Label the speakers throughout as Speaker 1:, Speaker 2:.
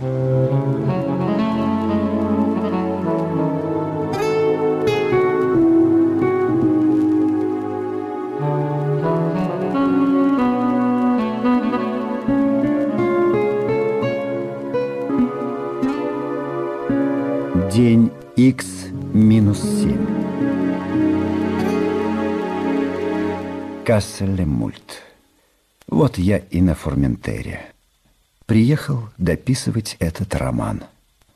Speaker 1: День X минус 7. Касселе-Мульт. Вот я и на Форментере. Приехал дописывать этот роман.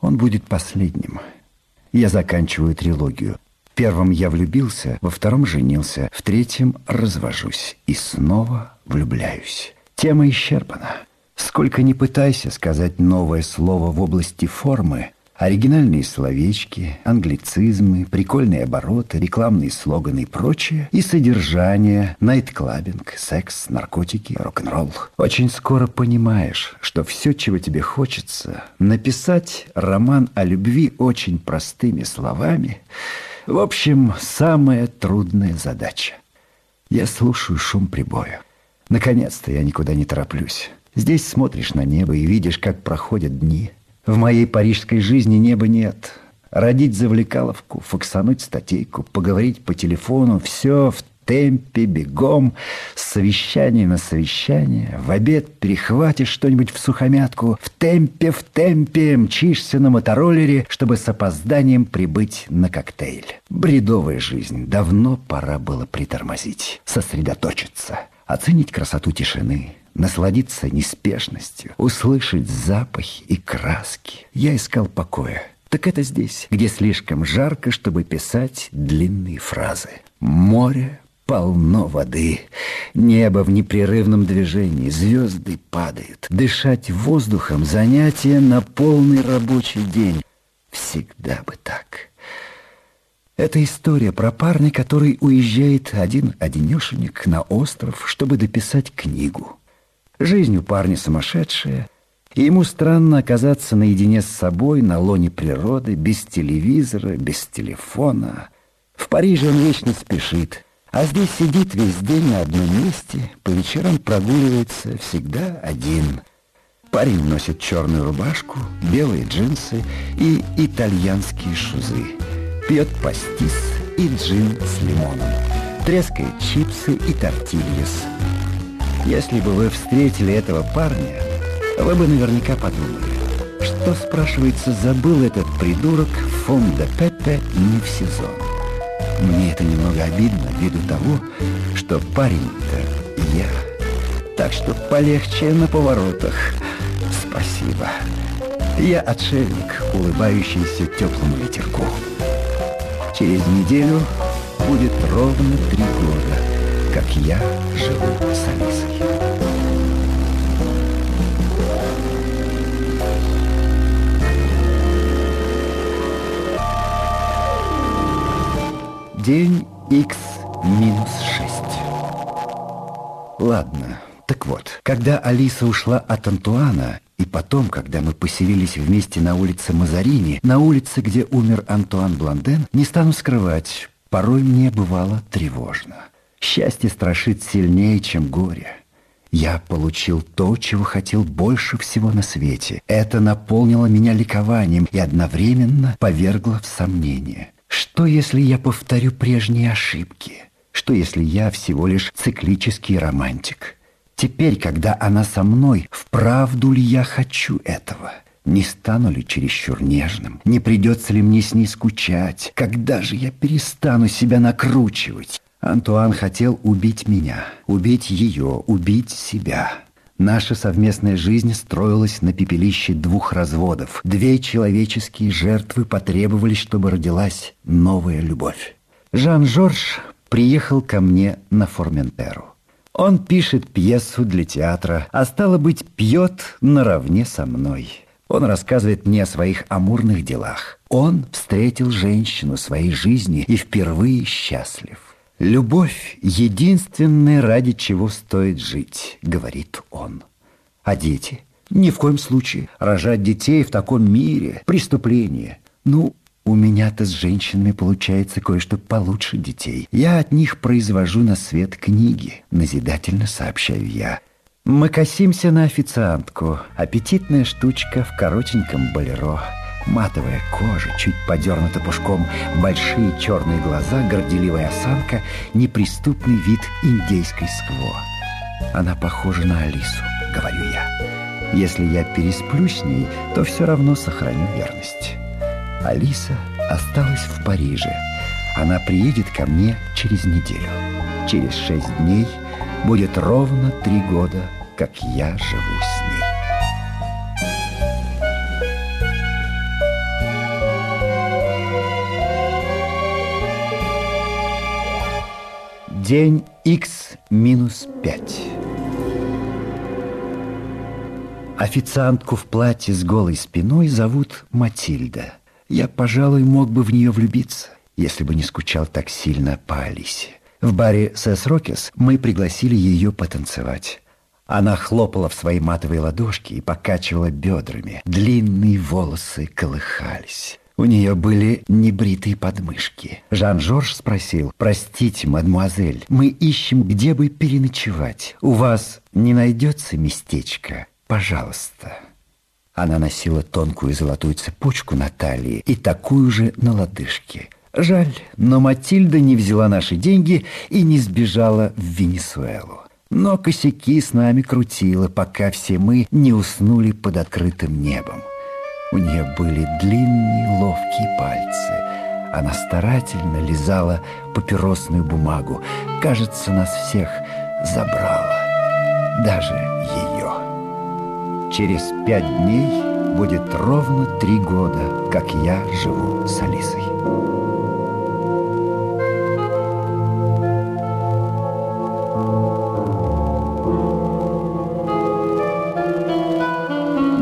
Speaker 1: Он будет последним. Я заканчиваю трилогию. В первом я влюбился, во втором женился, в третьем развожусь и снова влюбляюсь. Тема исчерпана. Сколько ни пытайся сказать новое слово в области формы, Оригинальные словечки, англицизмы, прикольные обороты, рекламные слоганы и прочее, и содержание, найтклабинг, секс, наркотики, рок-н-ролл. Очень скоро понимаешь, что все, чего тебе хочется, написать роман о любви очень простыми словами, в общем, самая трудная задача. Я слушаю шум прибоя. Наконец-то я никуда не тороплюсь. Здесь смотришь на небо и видишь, как проходят дни – в моей парижской жизни неба нет. Родить завлекаловку, фоксануть статейку, поговорить по телефону, все в темпе, бегом, с совещания на совещание, в обед перехватишь что-нибудь в сухомятку, в темпе, в темпе мчишься на мотороллере, чтобы с опозданием прибыть на коктейль. Бредовая жизнь, давно пора было притормозить, сосредоточиться, оценить красоту тишины, насладиться неспешностью, услышать запахи и краски. Я искал покоя. Так это здесь, где слишком жарко, чтобы писать длинные фразы. Море полно воды, небо в непрерывном движении, звезды падают. Дышать воздухом – занятие на полный рабочий день. Всегда бы так. Это история про парня, который уезжает один-одинешенек на остров, чтобы дописать книгу. Жизнь у парня сумасшедшая, и ему странно оказаться наедине с собой на лоне природы, без телевизора, без телефона. В Париже он вечно спешит, а здесь сидит весь день на одном месте, по вечерам прогуливается всегда один. Парень носит черную рубашку, белые джинсы и итальянские шузы. Пьет пастис и джин с лимоном. Трескает чипсы и тортильяс. Если бы вы встретили этого парня, вы бы наверняка подумали, что, спрашивается, забыл этот придурок фон де Пепе не в сезон. Мне это немного обидно ввиду того, что парень-то я. Так что полегче на поворотах. Спасибо. Я отшельник, улыбающийся теплому ветерку. Через неделю будет ровно три года как я живу с Алисой. День X минус 6. Ладно, так вот, когда Алиса ушла от Антуана, и потом, когда мы поселились вместе на улице Мазарини, на улице, где умер Антуан Бланден, не стану скрывать, порой мне бывало тревожно. Счастье страшит сильнее, чем горе. Я получил то, чего хотел больше всего на свете. Это наполнило меня ликованием и одновременно повергло в сомнение. Что, если я повторю прежние ошибки? Что, если я всего лишь циклический романтик? Теперь, когда она со мной, вправду ли я хочу этого? Не стану ли чересчур нежным? Не придется ли мне с ней скучать? Когда же я перестану себя накручивать? Антуан хотел убить меня, убить ее, убить себя. Наша совместная жизнь строилась на пепелище двух разводов. Две человеческие жертвы потребовались, чтобы родилась новая любовь. Жан-Жорж приехал ко мне на Форментеру. Он пишет пьесу для театра, а стало быть, пьет наравне со мной. Он рассказывает мне о своих амурных делах. Он встретил женщину своей жизни и впервые счастлив. «Любовь — единственное, ради чего стоит жить», — говорит он. А дети? Ни в коем случае. Рожать детей в таком мире — преступление. Ну, у меня-то с женщинами получается кое-что получше детей. Я от них произвожу на свет книги, назидательно сообщаю я. Мы косимся на официантку. Аппетитная штучка в коротеньком болеро. Матовая кожа, чуть подернута пушком, большие черные глаза, горделивая осанка, неприступный вид индейской скво. Она похожа на Алису, говорю я. Если я пересплю с ней, то все равно сохраню верность. Алиса осталась в Париже. Она приедет ко мне через неделю. Через шесть дней будет ровно три года, как я живу с ней. День X минус пять. Официантку в платье с голой спиной зовут Матильда. Я, пожалуй, мог бы в нее влюбиться, если бы не скучал так сильно по Алисе. В баре «Сэс Рокес» мы пригласили ее потанцевать. Она хлопала в свои матовые ладошки и покачивала бедрами. Длинные волосы колыхались. У нее были небритые подмышки. Жан-Жорж спросил, «Простите, мадемуазель, мы ищем, где бы переночевать. У вас не найдется местечко? Пожалуйста». Она носила тонкую золотую цепочку на талии и такую же на лодыжке. Жаль, но Матильда не взяла наши деньги и не сбежала в Венесуэлу. Но косяки с нами крутила, пока все мы не уснули под открытым небом. У нее были длинные ловкие пальцы. Она старательно лизала папиросную бумагу. Кажется, нас всех забрала. Даже ее. Через пять дней будет ровно три года, как я живу с Алисой.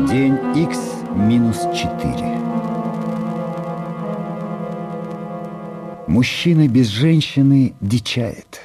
Speaker 1: День X минус 4. Мужчина без женщины дичает.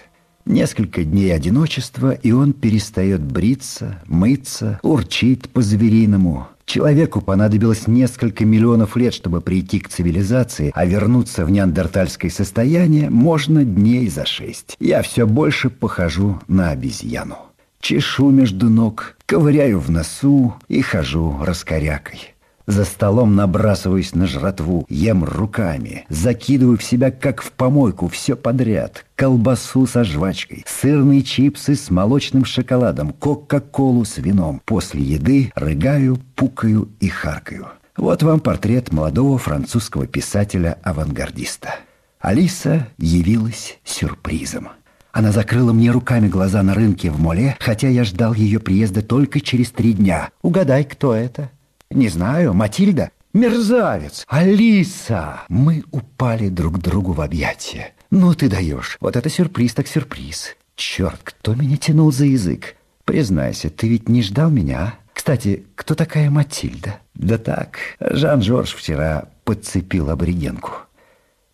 Speaker 1: Несколько дней одиночества, и он перестает бриться, мыться, урчит по-звериному. Человеку понадобилось несколько миллионов лет, чтобы прийти к цивилизации, а вернуться в неандертальское состояние можно дней за шесть. Я все больше похожу на обезьяну. Чешу между ног, ковыряю в носу и хожу раскорякой. За столом набрасываюсь на жратву, ем руками, закидываю в себя, как в помойку, все подряд. Колбасу со жвачкой, сырные чипсы с молочным шоколадом, кока-колу с вином. После еды рыгаю, пукаю и харкаю. Вот вам портрет молодого французского писателя-авангардиста. Алиса явилась сюрпризом. Она закрыла мне руками глаза на рынке в моле, хотя я ждал ее приезда только через три дня. Угадай, кто это? Не знаю, Матильда? Мерзавец! Алиса! Мы упали друг другу в объятия. Ну ты даешь. Вот это сюрприз так сюрприз. Черт, кто меня тянул за язык? Признайся, ты ведь не ждал меня, а? Кстати, кто такая Матильда? Да так, Жан-Жорж вчера подцепил аборигенку.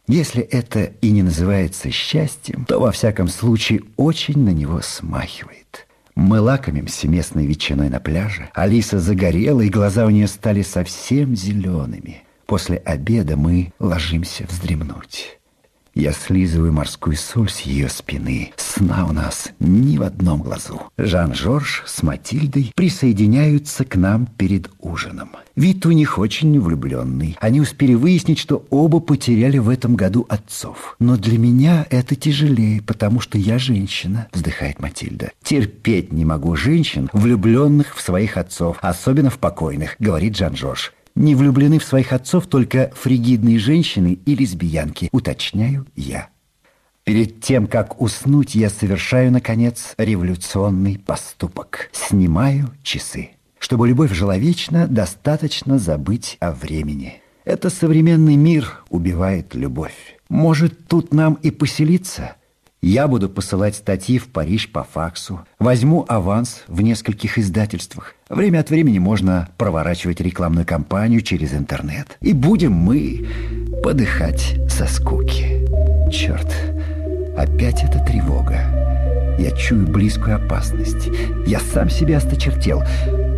Speaker 1: Если это и не называется счастьем, то во всяком случае очень на него смахивает. Мы лакомимся местной ветчиной на пляже. Алиса загорела, и глаза у нее стали совсем зелеными. После обеда мы ложимся вздремнуть. Я слизываю морскую соль с ее спины. Сна у нас ни в одном глазу. Жан-Жорж с Матильдой присоединяются к нам перед ужином. Вид у них очень влюбленный. Они успели выяснить, что оба потеряли в этом году отцов. Но для меня это тяжелее, потому что я женщина, вздыхает Матильда. Терпеть не могу женщин, влюбленных в своих отцов, особенно в покойных, говорит Жан-Жорж. Не влюблены в своих отцов только фригидные женщины и лесбиянки, уточняю я. Перед тем, как уснуть, я совершаю, наконец, революционный поступок. Снимаю часы. Чтобы любовь жила вечно, достаточно забыть о времени. Это современный мир убивает любовь. Может, тут нам и поселиться – я буду посылать статьи в Париж по факсу. Возьму аванс в нескольких издательствах. Время от времени можно проворачивать рекламную кампанию через интернет. И будем мы подыхать со скуки. Черт, опять эта тревога. Я чую близкую опасность. Я сам себя осточертел.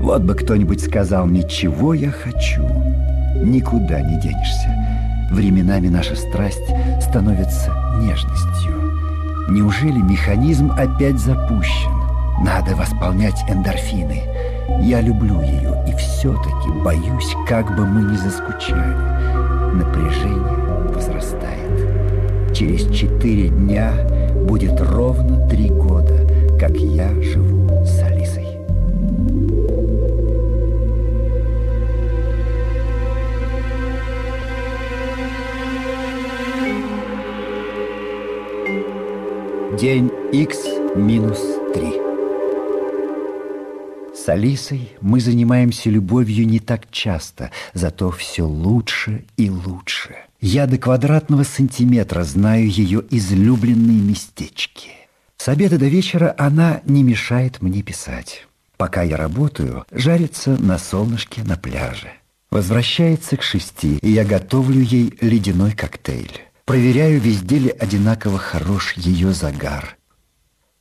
Speaker 1: Вот бы кто-нибудь сказал мне, чего я хочу. Никуда не денешься. Временами наша страсть становится нежностью. Неужели механизм опять запущен? Надо восполнять эндорфины. Я люблю ее и все-таки боюсь, как бы мы не заскучали. Напряжение возрастает. Через четыре дня будет ровно три года, как я живу с Алисой. День X минус 3. С Алисой мы занимаемся любовью не так часто, зато все лучше и лучше. Я до квадратного сантиметра знаю ее излюбленные местечки. С обеда до вечера она не мешает мне писать. Пока я работаю, жарится на солнышке на пляже. Возвращается к шести, и я готовлю ей ледяной коктейль. Проверяю, везде ли одинаково хорош ее загар.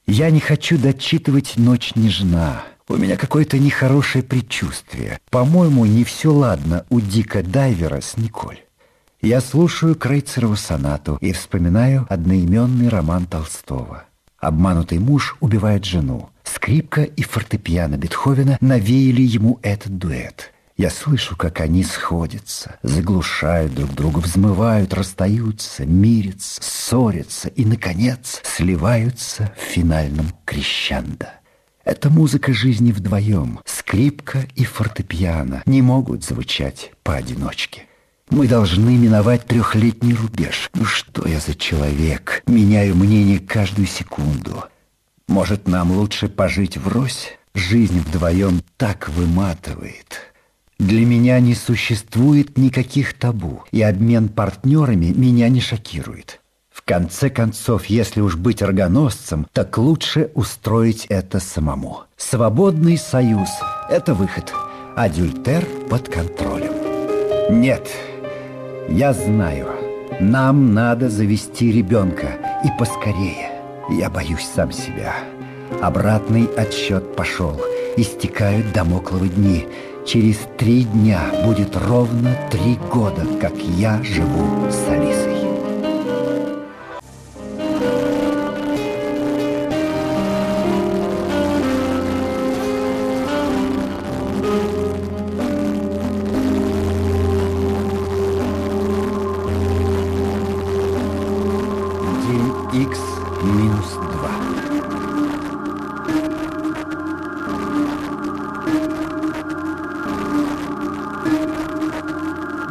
Speaker 1: Я не хочу дочитывать «Ночь нежна». У меня какое-то нехорошее предчувствие. По-моему, не все ладно у Дика Дайвера с Николь. Я слушаю Крейцерову сонату и вспоминаю одноименный роман Толстого. Обманутый муж убивает жену. Скрипка и фортепиано Бетховена навеяли ему этот дуэт. Я слышу, как они сходятся, заглушают друг друга, взмывают, расстаются, мирятся, ссорятся и, наконец, сливаются в финальном крещендо. Это музыка жизни вдвоем. Скрипка и фортепиано не могут звучать поодиночке. Мы должны миновать трехлетний рубеж. Ну что я за человек? Меняю мнение каждую секунду. Может, нам лучше пожить врозь? Жизнь вдвоем так выматывает. Для меня не существует никаких табу, и обмен партнерами меня не шокирует. В конце концов, если уж быть органосцем, так лучше устроить это самому. Свободный союз – это выход. Адюльтер под контролем. Нет, я знаю, нам надо завести ребенка, и поскорее. Я боюсь сам себя. Обратный отсчет пошел. Истекают домокловы дни – Через три дня будет ровно три года, как я живу с Алисой.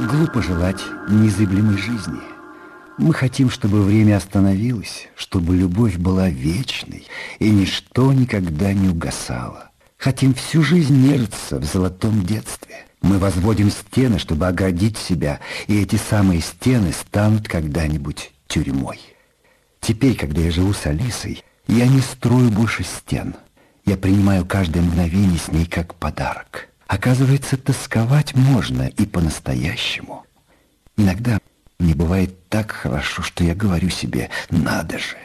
Speaker 1: Глупо желать незыблемой жизни. Мы хотим, чтобы время остановилось, чтобы любовь была вечной, и ничто никогда не угасало. Хотим всю жизнь нежиться в золотом детстве. Мы возводим стены, чтобы оградить себя, и эти самые стены станут когда-нибудь тюрьмой. Теперь, когда я живу с Алисой, я не строю больше стен. Я принимаю каждое мгновение с ней как подарок. Оказывается, тосковать можно и по-настоящему. Иногда мне бывает так хорошо, что я говорю себе «надо же».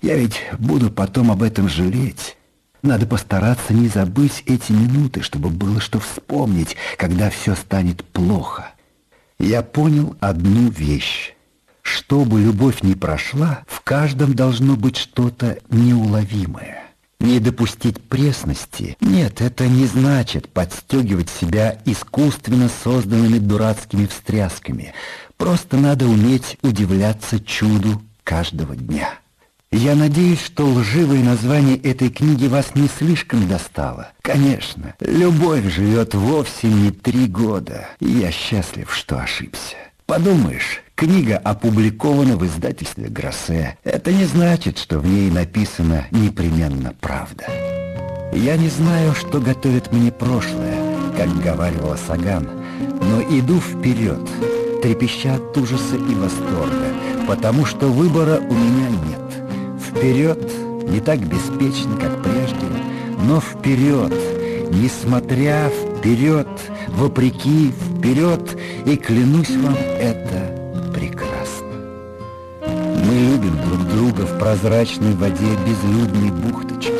Speaker 1: Я ведь буду потом об этом жалеть. Надо постараться не забыть эти минуты, чтобы было что вспомнить, когда все станет плохо. Я понял одну вещь. Чтобы любовь не прошла, в каждом должно быть что-то неуловимое. Не допустить пресности? Нет, это не значит подстегивать себя искусственно созданными дурацкими встрясками. Просто надо уметь удивляться чуду каждого дня. Я надеюсь, что лживое название этой книги вас не слишком достало. Конечно, любовь живет вовсе не три года, я счастлив, что ошибся. Подумаешь, книга опубликована в издательстве «Гроссе». Это не значит, что в ней написана непременно правда. Я не знаю, что готовит мне прошлое, как говаривала Саган, но иду вперед, трепеща от ужаса и восторга, потому что выбора у меня нет. Вперед, не так беспечно, как прежде, но вперед, несмотря вперед, вопреки, вперед, и клянусь вам, это прозрачной воде безлюдной бухточки,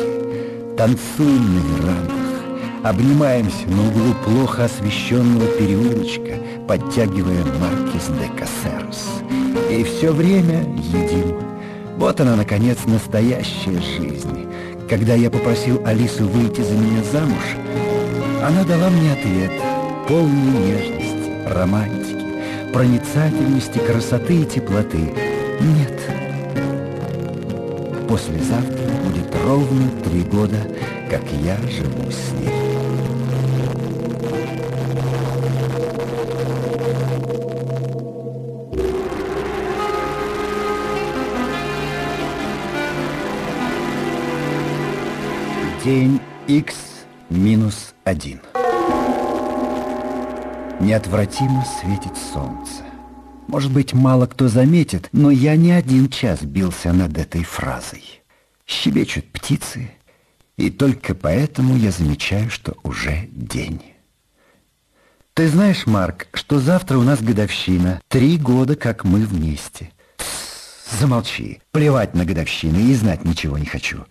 Speaker 1: танцуем на верандах, обнимаемся на углу плохо освещенного переулочка, подтягивая маркиз де Кассерос. И все время едим. Вот она, наконец, настоящая жизнь. Когда я попросил Алису выйти за меня замуж, она дала мне ответ, полный нежности, романтики, проницательности, красоты и теплоты. Нет. Послезавтра будет ровно три года, как я живу с ней. День X минус один. Неотвратимо светит солнце. Может быть, мало кто заметит, но я не один час бился над этой фразой. Щебечут птицы, и только поэтому я замечаю, что уже день. Ты знаешь, Марк, что завтра у нас годовщина. Три года, как мы вместе. Замолчи. Плевать на годовщины и знать ничего не хочу.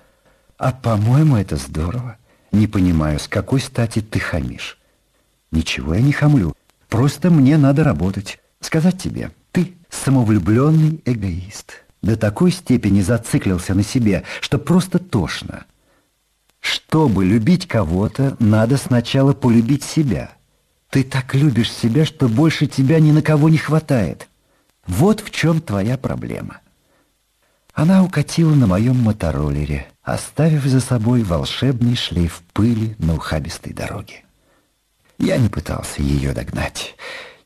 Speaker 1: А по-моему, это здорово. Не понимаю, с какой стати ты хамишь? Ничего я не хамлю. Просто мне надо работать. Сказать тебе, ты самовлюбленный эгоист. До такой степени зациклился на себе, что просто тошно. Чтобы любить кого-то, надо сначала полюбить себя. Ты так любишь себя, что больше тебя ни на кого не хватает. Вот в чем твоя проблема. Она укатила на моем мотороллере, оставив за собой волшебный шлейф пыли на ухабистой дороге. Я не пытался ее догнать.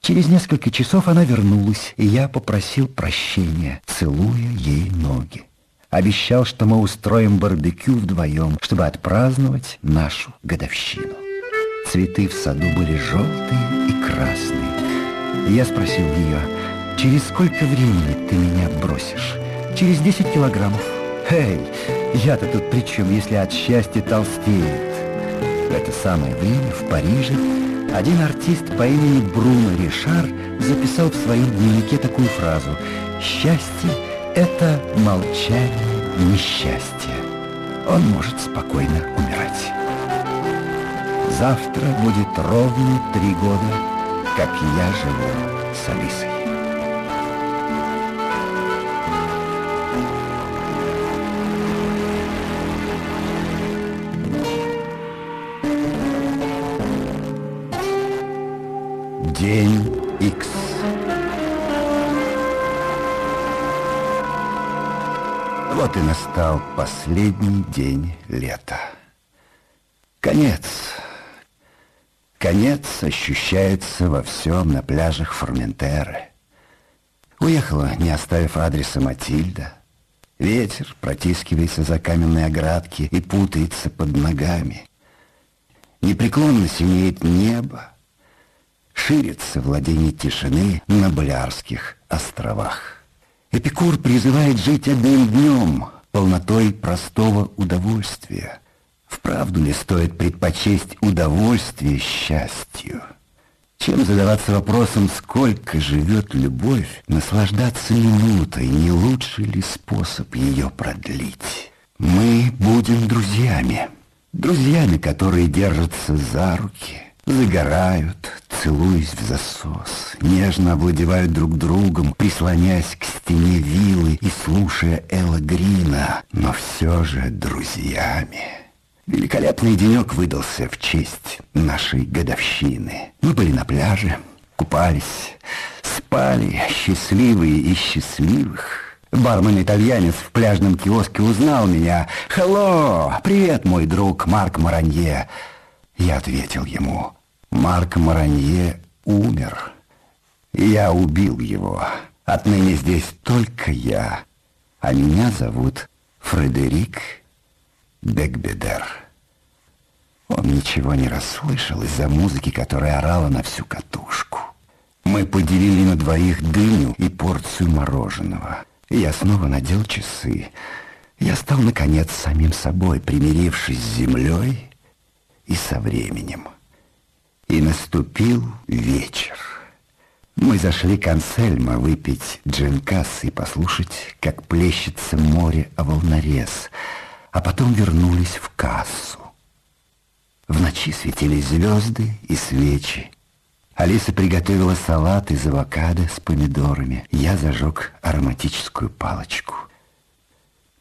Speaker 1: Через несколько часов она вернулась, и я попросил прощения, целуя ей ноги. Обещал, что мы устроим барбекю вдвоем, чтобы отпраздновать нашу годовщину. Цветы в саду были желтые и красные. Я спросил ее, через сколько времени ты меня бросишь? Через 10 килограммов. Эй, я-то тут при чем, если от счастья толстеет? В это самое время в Париже один артист по имени Бруно Ришар записал в своем дневнике такую фразу «Счастье — это молчание несчастья. Он может спокойно умирать». Завтра будет ровно три года, как я живу с Алисой. День X. Вот и настал последний день лета. Конец. Конец ощущается во всем на пляжах Форментеры. Уехала, не оставив адреса Матильда. Ветер протискивается за каменные оградки и путается под ногами. Непреклонно синеет небо, ширится владение тишины на Балиарских островах. Эпикур призывает жить одним днем, полнотой простого удовольствия. Вправду ли стоит предпочесть удовольствие счастью? Чем задаваться вопросом, сколько живет любовь, наслаждаться минутой, не лучший ли способ ее продлить? Мы будем друзьями, друзьями, которые держатся за руки, загорают, целуясь в засос, нежно овладевают друг другом, прислоняясь к стене виллы и слушая Элла Грина, но все же друзьями. Великолепный денек выдался в честь нашей годовщины. Мы были на пляже, купались, спали, счастливые и счастливых. Бармен-итальянец в пляжном киоске узнал меня. «Хелло! Привет, мой друг Марк Маранье!» Я ответил ему. Марк Маранье умер. Я убил его. Отныне здесь только я. А меня зовут Фредерик Бекбедер. Он ничего не расслышал из-за музыки, которая орала на всю катушку. Мы поделили на двоих дыню и порцию мороженого. Я снова надел часы. Я стал, наконец, самим собой, примирившись с землей и со временем. И наступил вечер. Мы зашли к Ансельмо выпить джинкас и послушать, как плещется море о волнорез, а потом вернулись в кассу. В ночи светились звезды и свечи. Алиса приготовила салат из авокадо с помидорами. Я зажег ароматическую палочку.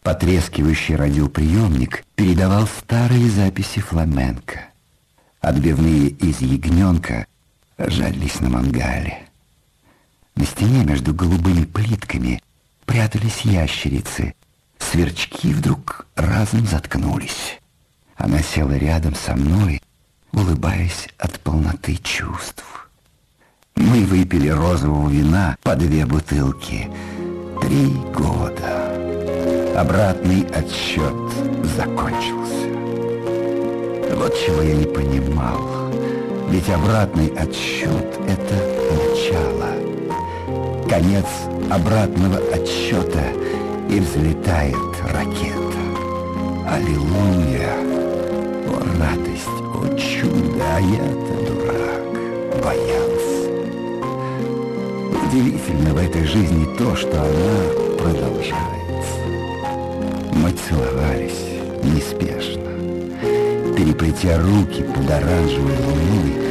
Speaker 1: Потрескивающий радиоприемник передавал старые записи фламенко. Отбивные из ягненка жались на мангале. На стене между голубыми плитками прятались ящерицы. Сверчки вдруг разом заткнулись. Она села рядом со мной, улыбаясь от полноты чувств. Мы выпили розового вина по две бутылки. Три года. Обратный отсчет закончился. Вот чего я не понимал. Ведь обратный отсчет — это начало. Конец обратного отсчета и взлетает ракета. Аллилуйя! О, радость, о, чудо, а я-то дурак, боялся. Удивительно в этой жизни то, что она продолжается. Мы целовались неспешно, переплетя руки под оранжевой луной,